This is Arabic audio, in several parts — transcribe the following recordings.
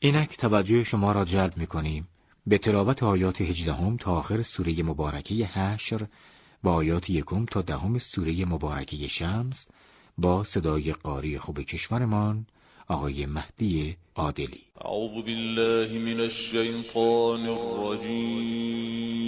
اینک توجه شما را جلب می کنیم به تلاوت آیات هجدهم تا آخر سوره مبارکه حشر با آیات یکم تا دهم سوره مبارکه شمس با صدای قاری خوب کشورمان آقای مهدی عادلی. اعوذ بالله من الشیطان الرجیم.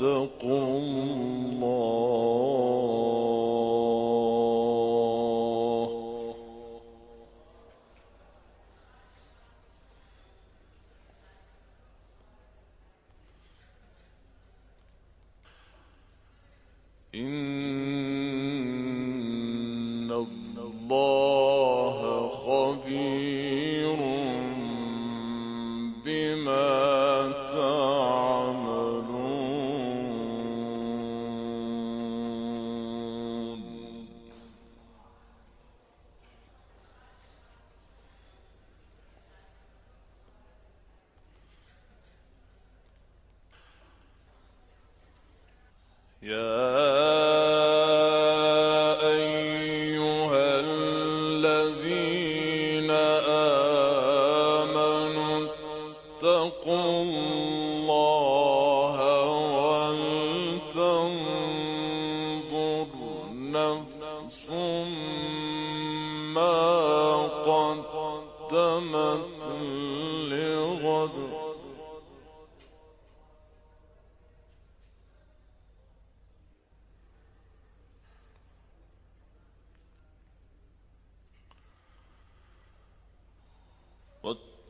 واتقوا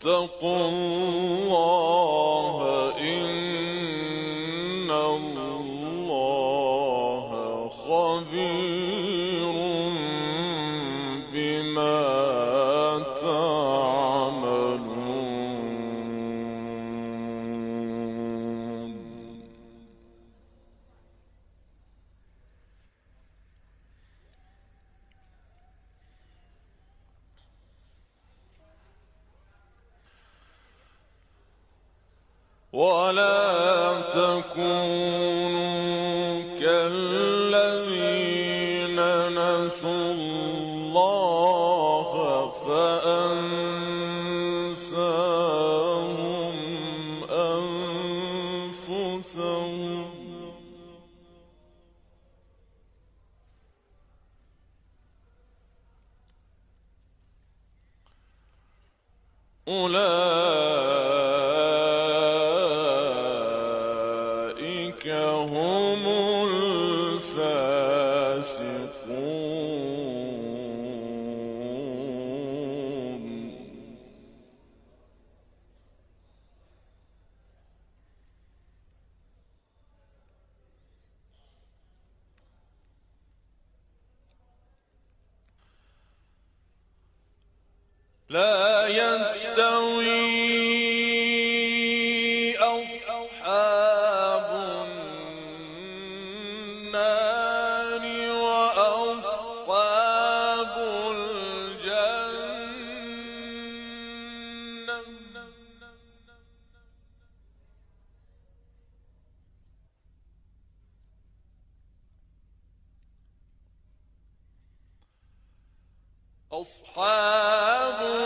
واتقوا الله ولا تكونوا هم الفاسقون أصحاب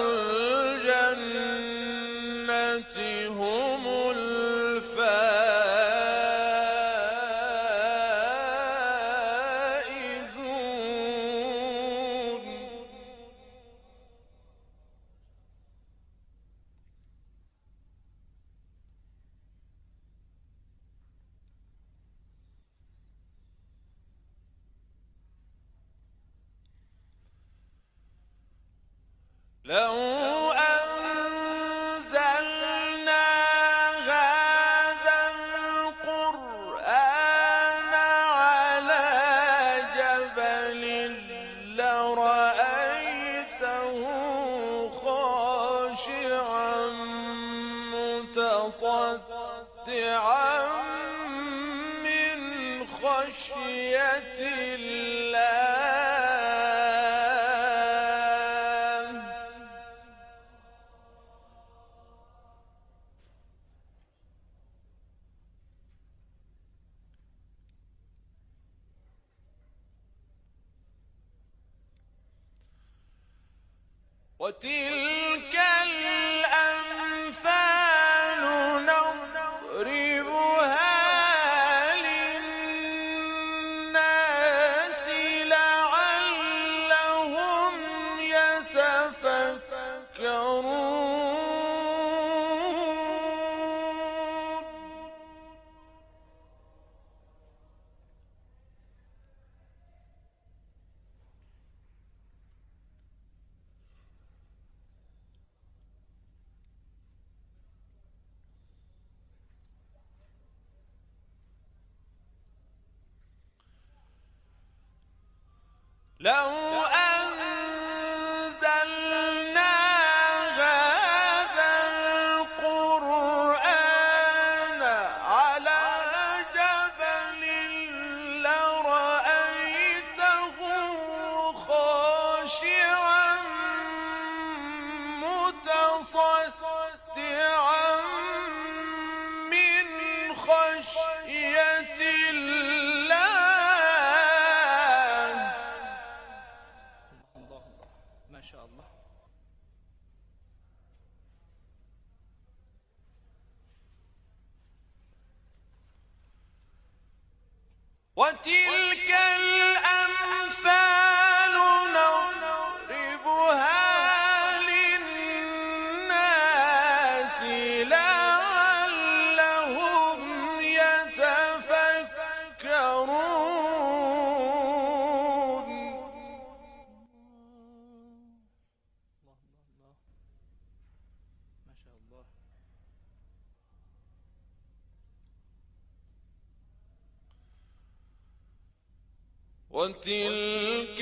لو وتلك لو أنزلنا وتلك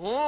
Oh.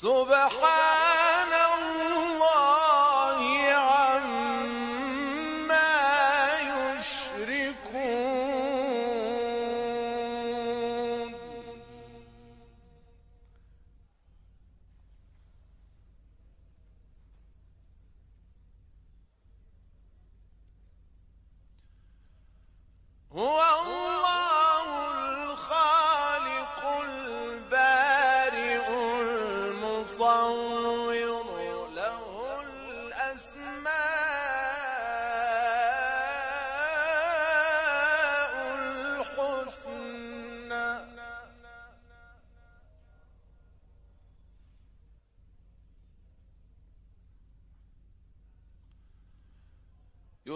سبحان الله عما يشركون. هو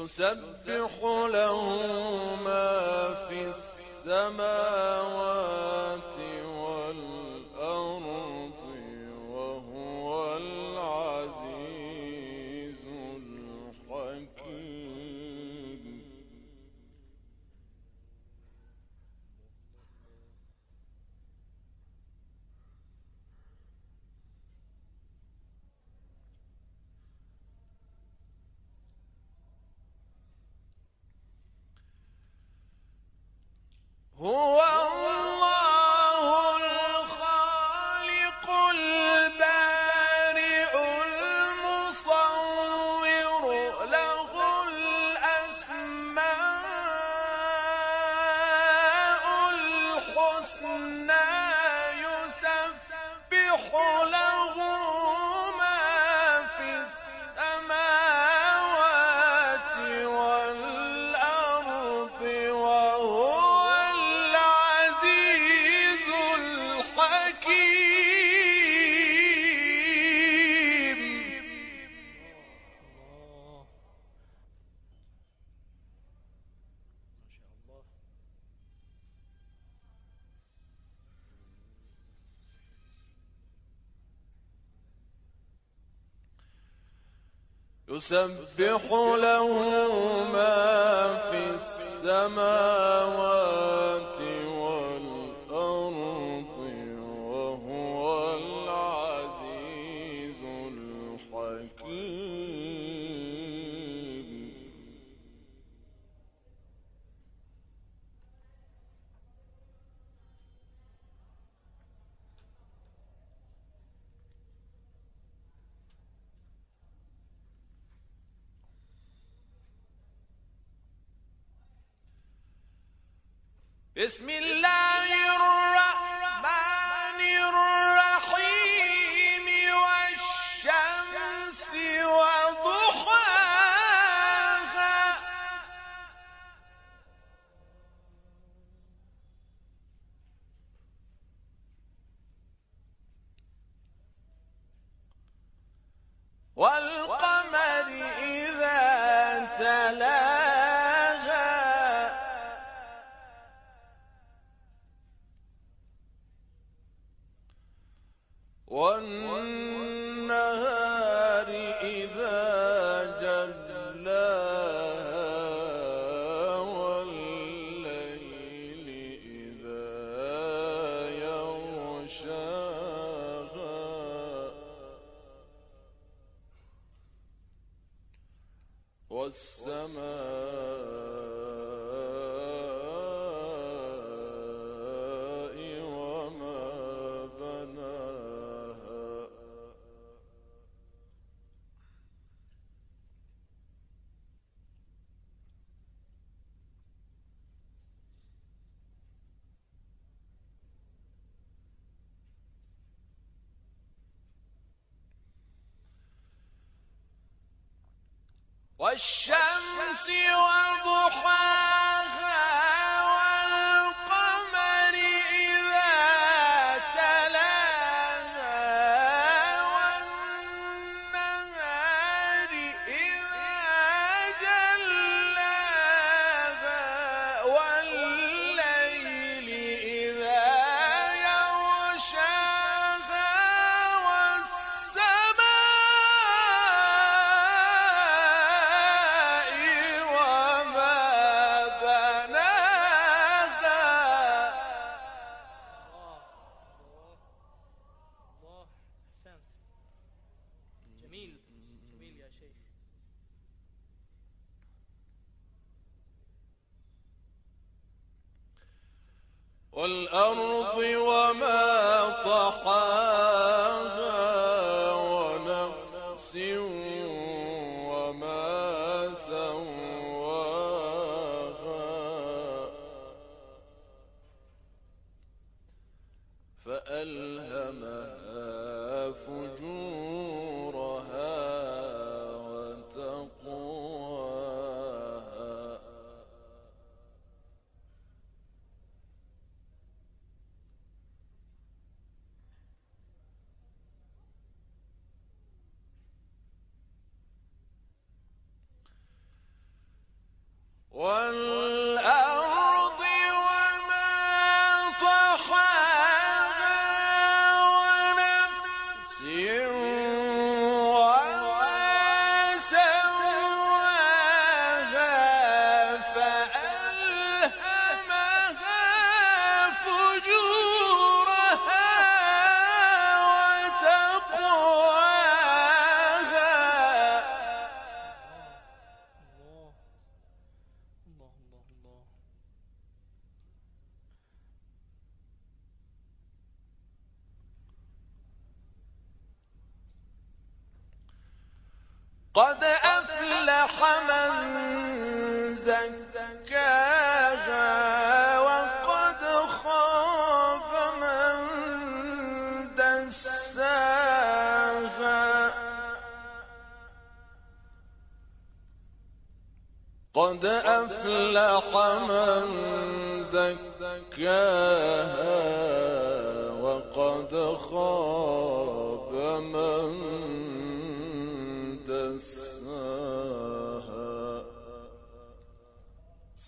يسبح له ما في السماوات يسبح له ما في السماوات بسم الله والنار والشمس وضحاها فألهمها فجورا زكاها وقد خاف من دساها. قد أفلح من زكاها وقد خاف